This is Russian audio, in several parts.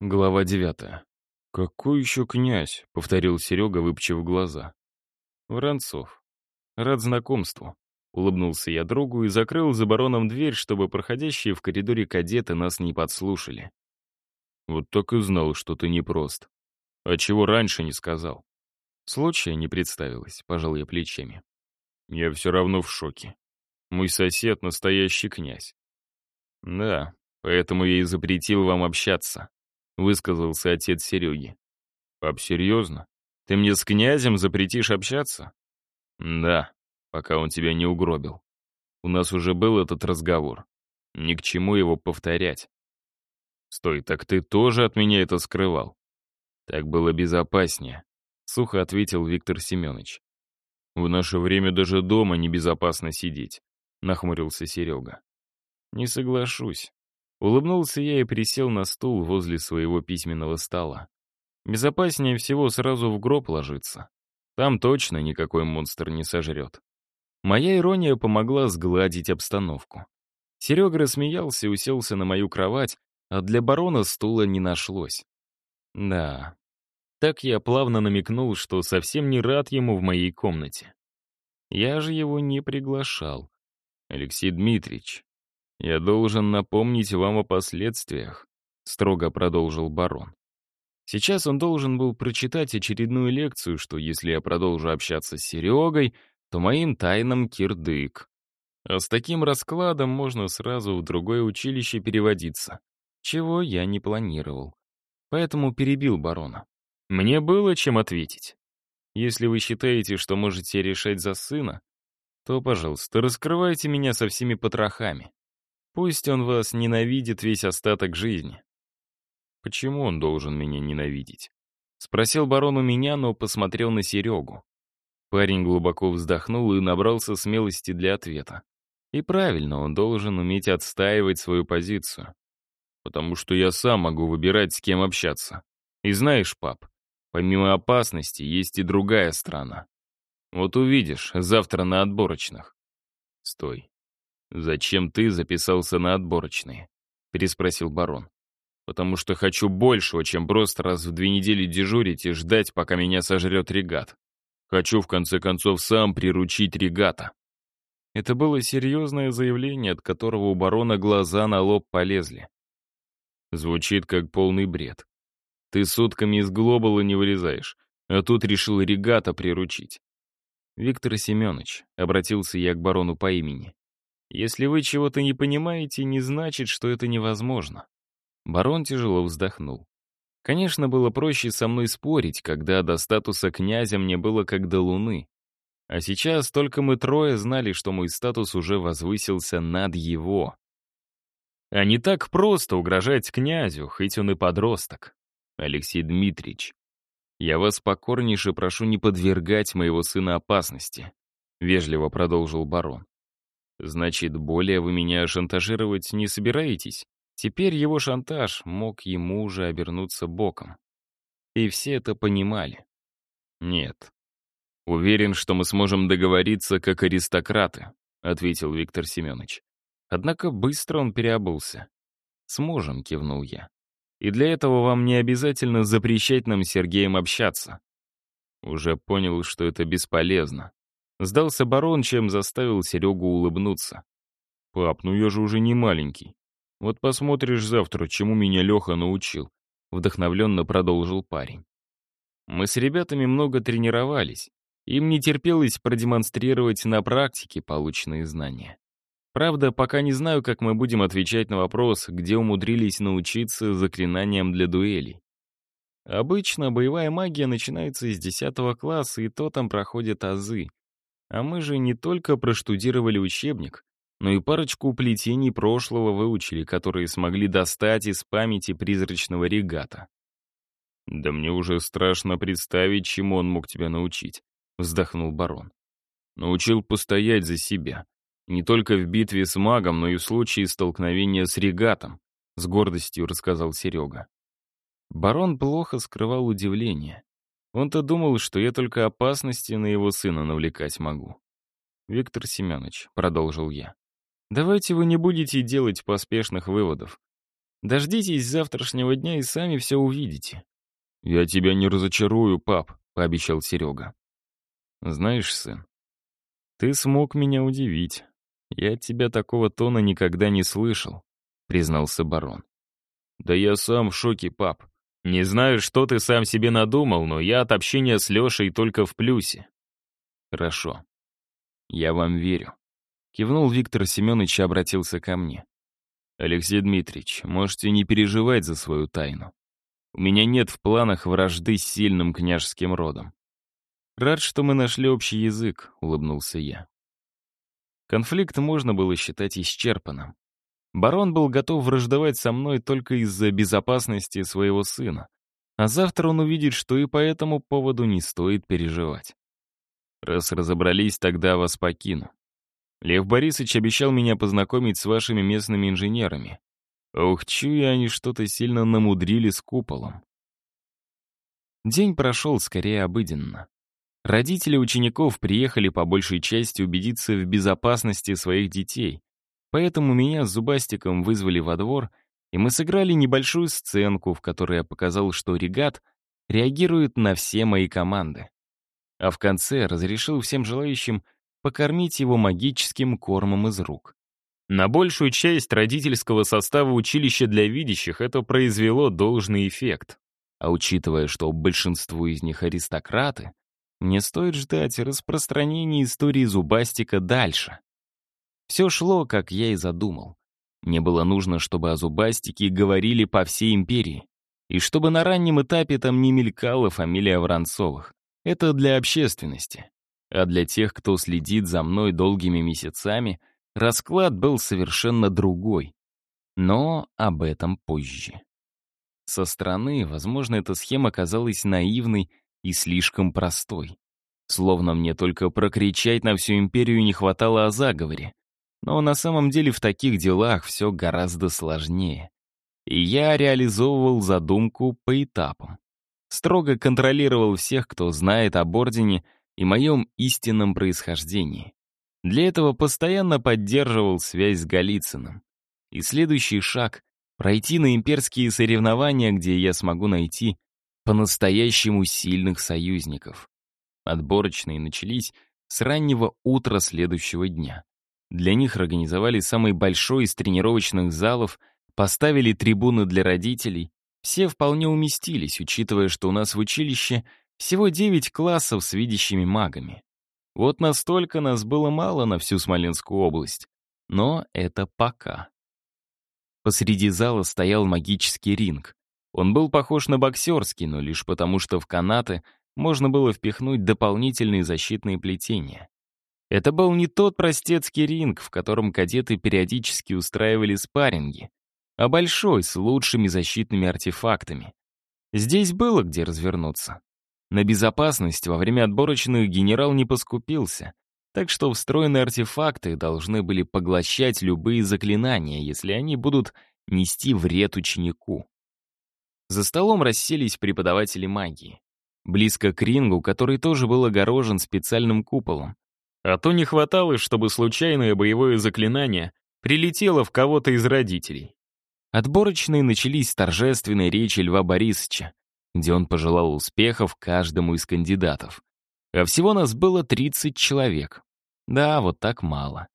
Глава девятая. «Какой еще князь?» — повторил Серега, выпчив глаза. «Воронцов. Рад знакомству». Улыбнулся я другу и закрыл за бароном дверь, чтобы проходящие в коридоре кадеты нас не подслушали. «Вот так и знал, что ты непрост. А чего раньше не сказал?» Случая не представилось, пожал я плечами. «Я все равно в шоке. Мой сосед — настоящий князь». «Да, поэтому я и запретил вам общаться», — высказался отец Сереги. «Пап, серьезно? Ты мне с князем запретишь общаться?» «Да, пока он тебя не угробил. У нас уже был этот разговор. Ни к чему его повторять». «Стой, так ты тоже от меня это скрывал?» «Так было безопаснее», — сухо ответил Виктор Семенович. «В наше время даже дома небезопасно сидеть», — нахмурился Серега. «Не соглашусь». Улыбнулся я и присел на стул возле своего письменного стола. Безопаснее всего сразу в гроб ложиться. Там точно никакой монстр не сожрет. Моя ирония помогла сгладить обстановку. Серега рассмеялся и уселся на мою кровать, а для барона стула не нашлось. Да, так я плавно намекнул, что совсем не рад ему в моей комнате. Я же его не приглашал. Алексей Дмитриевич, я должен напомнить вам о последствиях, строго продолжил барон. Сейчас он должен был прочитать очередную лекцию, что если я продолжу общаться с Серегой, то моим тайнам кирдык. А с таким раскладом можно сразу в другое училище переводиться, чего я не планировал. Поэтому перебил барона. Мне было чем ответить. Если вы считаете, что можете решать за сына, то, пожалуйста, раскрывайте меня со всеми потрохами. Пусть он вас ненавидит весь остаток жизни. Почему он должен меня ненавидеть? Спросил барон у меня, но посмотрел на Серегу. Парень глубоко вздохнул и набрался смелости для ответа. И правильно, он должен уметь отстаивать свою позицию. Потому что я сам могу выбирать, с кем общаться. И знаешь, пап, помимо опасности есть и другая страна. Вот увидишь, завтра на отборочных. Стой. Зачем ты записался на отборочные? Переспросил барон потому что хочу большего, чем просто раз в две недели дежурить и ждать, пока меня сожрет регат. Хочу, в конце концов, сам приручить регата. Это было серьезное заявление, от которого у барона глаза на лоб полезли. Звучит как полный бред. Ты сутками из глобала не вылезаешь, а тут решил регата приручить. Виктор Семенович, обратился я к барону по имени. Если вы чего-то не понимаете, не значит, что это невозможно. Барон тяжело вздохнул. Конечно, было проще со мной спорить, когда до статуса князя мне было как до луны. А сейчас только мы трое знали, что мой статус уже возвысился над его. А не так просто угрожать князю, хоть он и подросток. Алексей Дмитриевич, я вас покорнейше прошу не подвергать моего сына опасности, вежливо продолжил барон. Значит, более вы меня шантажировать не собираетесь? Теперь его шантаж мог ему уже обернуться боком. И все это понимали. «Нет. Уверен, что мы сможем договориться как аристократы», ответил Виктор Семенович. Однако быстро он переобулся. «Сможем», — кивнул я. «И для этого вам не обязательно запрещать нам с Сергеем общаться». Уже понял, что это бесполезно. Сдался барон, чем заставил Серегу улыбнуться. «Пап, ну я же уже не маленький. Вот посмотришь завтра, чему меня Леха научил», — вдохновленно продолжил парень. Мы с ребятами много тренировались. Им не терпелось продемонстрировать на практике полученные знания. Правда, пока не знаю, как мы будем отвечать на вопрос, где умудрились научиться заклинаниям для дуэлей. Обычно боевая магия начинается с 10 класса, и то там проходят азы. А мы же не только проштудировали учебник, но и парочку плетений прошлого выучили, которые смогли достать из памяти призрачного регата. «Да мне уже страшно представить, чему он мог тебя научить», — вздохнул барон. «Научил постоять за себя. Не только в битве с магом, но и в случае столкновения с регатом», — с гордостью рассказал Серега. Барон плохо скрывал удивление. Он-то думал, что я только опасности на его сына навлекать могу. «Виктор Семенович», — продолжил я, Давайте вы не будете делать поспешных выводов. Дождитесь завтрашнего дня и сами все увидите». «Я тебя не разочарую, пап», — пообещал Серега. «Знаешь, сын, ты смог меня удивить. Я от тебя такого тона никогда не слышал», — признался барон. «Да я сам в шоке, пап. Не знаю, что ты сам себе надумал, но я от общения с Лешей только в плюсе». «Хорошо. Я вам верю». Кивнул Виктор Семенович и обратился ко мне. «Алексей Дмитриевич, можете не переживать за свою тайну. У меня нет в планах вражды с сильным княжеским родом. Рад, что мы нашли общий язык», — улыбнулся я. Конфликт можно было считать исчерпанным. Барон был готов враждовать со мной только из-за безопасности своего сына. А завтра он увидит, что и по этому поводу не стоит переживать. Раз разобрались, тогда вас покину. Лев Борисович обещал меня познакомить с вашими местными инженерами. Ух, чую, они что-то сильно намудрили с куполом. День прошел скорее обыденно. Родители учеников приехали по большей части убедиться в безопасности своих детей, поэтому меня с Зубастиком вызвали во двор, и мы сыграли небольшую сценку, в которой я показал, что регат реагирует на все мои команды. А в конце разрешил всем желающим покормить его магическим кормом из рук. На большую часть родительского состава училища для видящих это произвело должный эффект. А учитывая, что большинство из них аристократы, мне стоит ждать распространения истории Зубастика дальше. Все шло, как я и задумал. Мне было нужно, чтобы о Зубастике говорили по всей империи. И чтобы на раннем этапе там не мелькала фамилия Воронцовых. Это для общественности. А для тех, кто следит за мной долгими месяцами, расклад был совершенно другой. Но об этом позже. Со стороны, возможно, эта схема казалась наивной и слишком простой. Словно мне только прокричать на всю империю не хватало о заговоре. Но на самом деле в таких делах все гораздо сложнее. И я реализовывал задумку по этапам. Строго контролировал всех, кто знает об Ордене и моем истинном происхождении. Для этого постоянно поддерживал связь с Голицыным. И следующий шаг — пройти на имперские соревнования, где я смогу найти по-настоящему сильных союзников. Отборочные начались с раннего утра следующего дня. Для них организовали самый большой из тренировочных залов, поставили трибуны для родителей. Все вполне уместились, учитывая, что у нас в училище всего 9 классов с видящими магами. Вот настолько нас было мало на всю Смоленскую область. Но это пока. Посреди зала стоял магический ринг. Он был похож на боксерский, но лишь потому, что в канаты можно было впихнуть дополнительные защитные плетения. Это был не тот простецкий ринг, в котором кадеты периодически устраивали спарринги, а большой, с лучшими защитными артефактами. Здесь было где развернуться. На безопасность во время отборочных генерал не поскупился, так что встроенные артефакты должны были поглощать любые заклинания, если они будут нести вред ученику. За столом расселись преподаватели магии. Близко к рингу, который тоже был огорожен специальным куполом. А то не хватало, чтобы случайное боевое заклинание прилетело в кого-то из родителей. Отборочные начались с торжественной речи Льва Борисовича, где он пожелал успехов каждому из кандидатов. А всего нас было 30 человек. Да, вот так мало.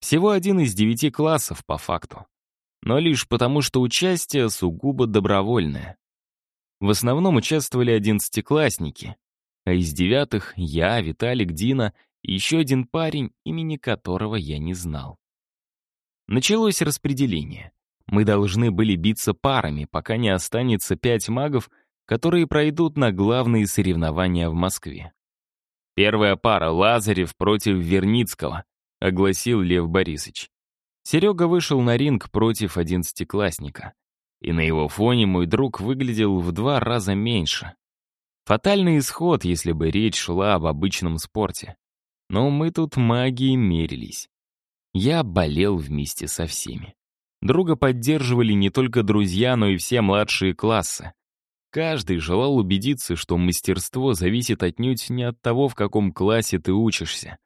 Всего один из девяти классов, по факту но лишь потому, что участие сугубо добровольное. В основном участвовали одиннадцатиклассники, а из девятых — я, Виталик, Дина и еще один парень, имени которого я не знал. Началось распределение. Мы должны были биться парами, пока не останется пять магов, которые пройдут на главные соревнования в Москве. Первая пара — Лазарев против Верницкого, огласил Лев Борисович. Серега вышел на ринг против одиннадцатиклассника. И на его фоне мой друг выглядел в два раза меньше. Фатальный исход, если бы речь шла об обычном спорте. Но мы тут магией мерились. Я болел вместе со всеми. Друга поддерживали не только друзья, но и все младшие классы. Каждый желал убедиться, что мастерство зависит отнюдь не от того, в каком классе ты учишься,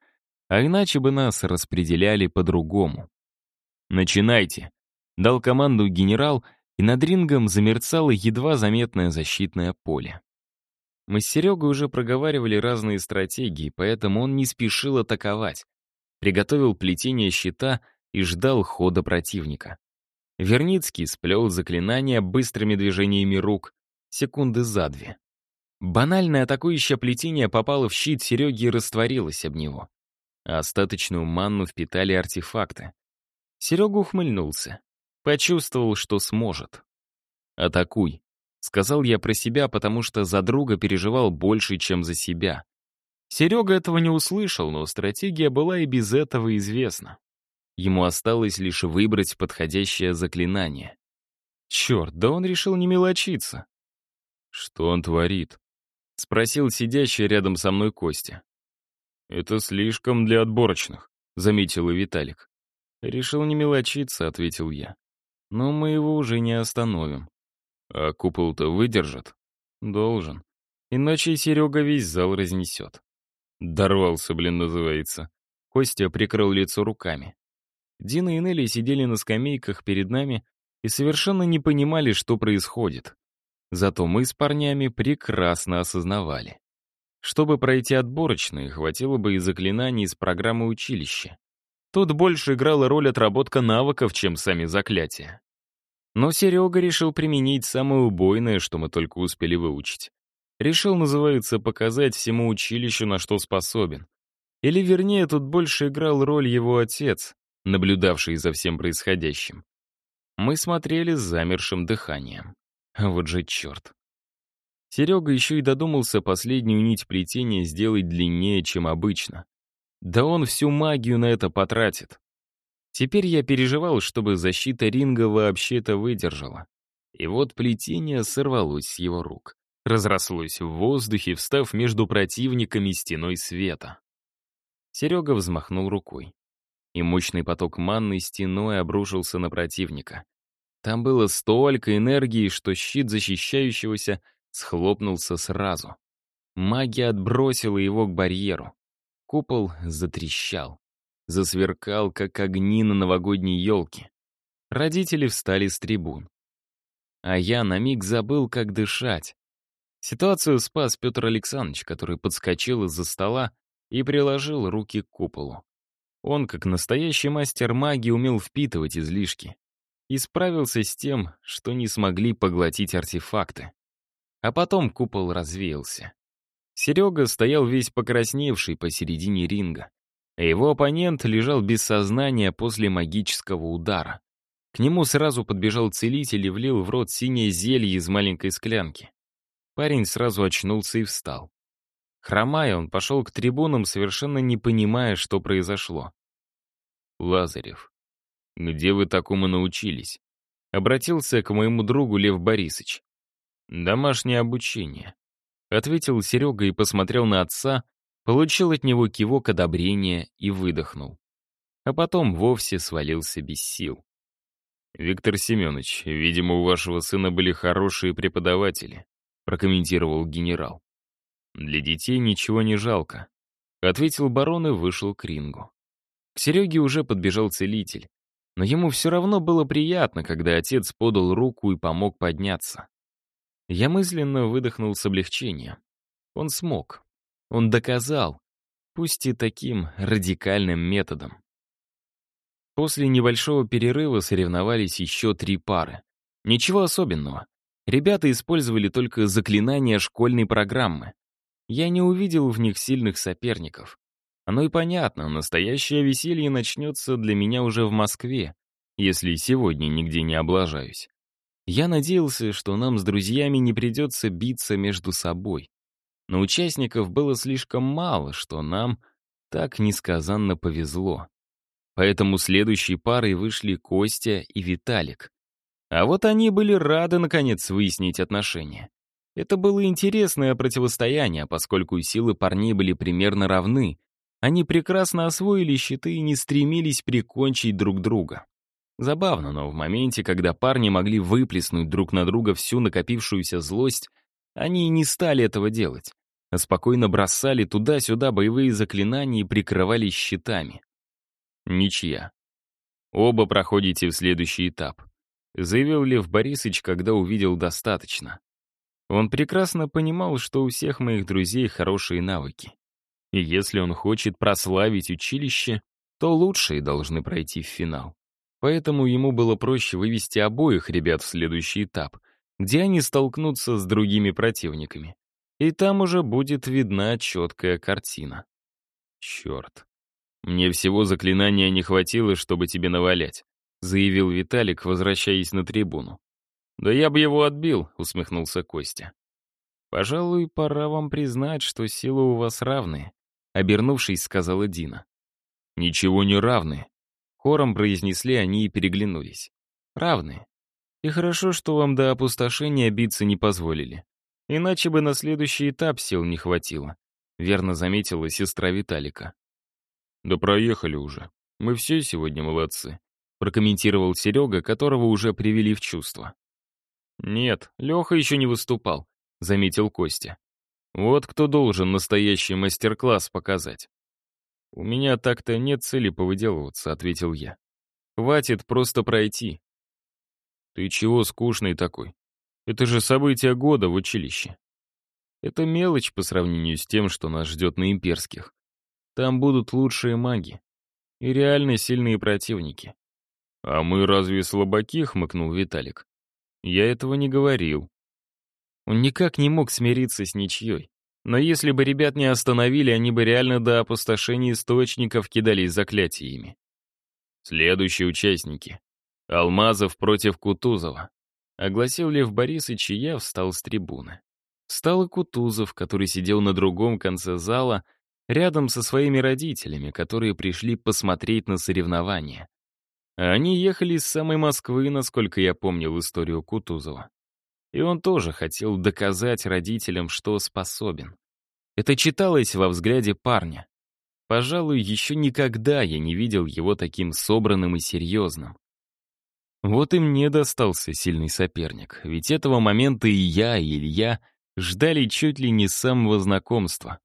а иначе бы нас распределяли по-другому. «Начинайте», — дал команду генерал, и над рингом замерцало едва заметное защитное поле. Мы с Серегой уже проговаривали разные стратегии, поэтому он не спешил атаковать. Приготовил плетение щита и ждал хода противника. Верницкий сплел заклинания быстрыми движениями рук, секунды за две. Банальное атакующее плетение попало в щит Сереги и растворилось об него. А остаточную манну впитали артефакты. Серега ухмыльнулся. Почувствовал, что сможет. «Атакуй», — сказал я про себя, потому что за друга переживал больше, чем за себя. Серега этого не услышал, но стратегия была и без этого известна. Ему осталось лишь выбрать подходящее заклинание. Черт, да он решил не мелочиться. «Что он творит?» — спросил сидящий рядом со мной Костя. «Это слишком для отборочных», — заметил и Виталик. «Решил не мелочиться», — ответил я. «Но мы его уже не остановим». «А купол-то выдержит?» «Должен. Иначе Серега весь зал разнесет». «Дорвался, блин, называется». Костя прикрыл лицо руками. Дина и Нелли сидели на скамейках перед нами и совершенно не понимали, что происходит. Зато мы с парнями прекрасно осознавали. Чтобы пройти отборочные, хватило бы и заклинаний из программы училища. Тут больше играла роль отработка навыков, чем сами заклятия. Но Серега решил применить самое убойное, что мы только успели выучить. Решил, называется, показать всему училищу, на что способен. Или, вернее, тут больше играл роль его отец, наблюдавший за всем происходящим. Мы смотрели с замершим дыханием. Вот же черт. Серега еще и додумался последнюю нить плетения сделать длиннее, чем обычно. Да он всю магию на это потратит. Теперь я переживал, чтобы защита ринга вообще-то выдержала. И вот плетение сорвалось с его рук. Разрослось в воздухе, встав между противниками стеной света. Серега взмахнул рукой. И мощный поток манны стеной обрушился на противника. Там было столько энергии, что щит защищающегося схлопнулся сразу. Магия отбросила его к барьеру. Купол затрещал. Засверкал, как огни на новогодней елке. Родители встали с трибун. А я на миг забыл, как дышать. Ситуацию спас Петр Александрович, который подскочил из-за стола и приложил руки к куполу. Он, как настоящий мастер магии, умел впитывать излишки и справился с тем, что не смогли поглотить артефакты. А потом купол развеялся. Серега стоял весь покрасневший посередине ринга, его оппонент лежал без сознания после магического удара. К нему сразу подбежал целитель и влил в рот синее зелье из маленькой склянки. Парень сразу очнулся и встал. Хромая, он пошел к трибунам, совершенно не понимая, что произошло. «Лазарев, где вы такому научились?» Обратился к моему другу Лев Борисович. «Домашнее обучение», — ответил Серега и посмотрел на отца, получил от него кивок одобрения и выдохнул. А потом вовсе свалился без сил. «Виктор Семенович, видимо, у вашего сына были хорошие преподаватели», — прокомментировал генерал. «Для детей ничего не жалко», — ответил барон и вышел к рингу. К Сереге уже подбежал целитель, но ему все равно было приятно, когда отец подал руку и помог подняться. Я мысленно выдохнул с облегчением. Он смог. Он доказал, пусть и таким радикальным методом. После небольшого перерыва соревновались еще три пары. Ничего особенного. Ребята использовали только заклинания школьной программы. Я не увидел в них сильных соперников. Оно и понятно, настоящее веселье начнется для меня уже в Москве, если сегодня нигде не облажаюсь. Я надеялся, что нам с друзьями не придется биться между собой. Но участников было слишком мало, что нам так несказанно повезло. Поэтому следующей парой вышли Костя и Виталик. А вот они были рады, наконец, выяснить отношения. Это было интересное противостояние, поскольку силы парней были примерно равны. Они прекрасно освоили щиты и не стремились прикончить друг друга. Забавно, но в моменте, когда парни могли выплеснуть друг на друга всю накопившуюся злость, они не стали этого делать, спокойно бросали туда-сюда боевые заклинания и прикрывались щитами. Ничья. Оба проходите в следующий этап. заявил Лев Борисович, когда увидел достаточно. Он прекрасно понимал, что у всех моих друзей хорошие навыки. И если он хочет прославить училище, то лучшие должны пройти в финал. Поэтому ему было проще вывести обоих ребят в следующий этап, где они столкнутся с другими противниками. И там уже будет видна четкая картина. Черт. Мне всего заклинания не хватило, чтобы тебе навалять, заявил Виталик, возвращаясь на трибуну. Да я бы его отбил, усмехнулся Костя. Пожалуй, пора вам признать, что силы у вас равные, обернувшись, сказала Дина. Ничего не равны. Хором произнесли они и переглянулись. Равные. И хорошо, что вам до опустошения биться не позволили. Иначе бы на следующий этап сил не хватило. Верно заметила сестра Виталика. «Да проехали уже. Мы все сегодня молодцы», прокомментировал Серега, которого уже привели в чувство. «Нет, Леха еще не выступал», — заметил Костя. «Вот кто должен настоящий мастер-класс показать». «У меня так-то нет цели повыделываться», — ответил я. «Хватит просто пройти». «Ты чего скучный такой? Это же событие года в училище». «Это мелочь по сравнению с тем, что нас ждет на имперских. Там будут лучшие маги и реально сильные противники». «А мы разве слабаки?» — хмыкнул Виталик. «Я этого не говорил». Он никак не мог смириться с ничьей. Но если бы ребят не остановили, они бы реально до опустошения источников кидались заклятиями. Следующие участники. Алмазов против Кутузова. Огласил Лев Борисович, и я встал с трибуны. Встал и Кутузов, который сидел на другом конце зала, рядом со своими родителями, которые пришли посмотреть на соревнования. Они ехали из самой Москвы, насколько я помнил историю Кутузова. И он тоже хотел доказать родителям, что способен. Это читалось во взгляде парня. Пожалуй, еще никогда я не видел его таким собранным и серьезным. Вот и мне достался сильный соперник, ведь этого момента и я, и Илья ждали чуть ли не с самого знакомства.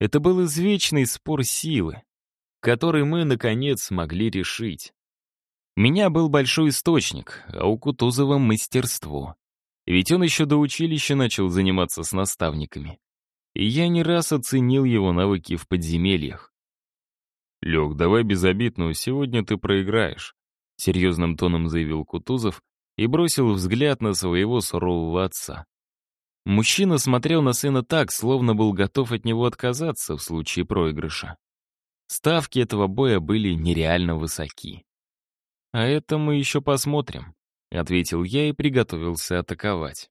Это был извечный спор силы, который мы, наконец, смогли решить. У меня был большой источник, а у Кутузова — мастерство. Ведь он еще до училища начал заниматься с наставниками. И я не раз оценил его навыки в подземельях. «Лех, давай без обид, но сегодня ты проиграешь», — серьезным тоном заявил Кутузов и бросил взгляд на своего сурового отца. Мужчина смотрел на сына так, словно был готов от него отказаться в случае проигрыша. Ставки этого боя были нереально высоки. «А это мы еще посмотрим», — ответил я и приготовился атаковать.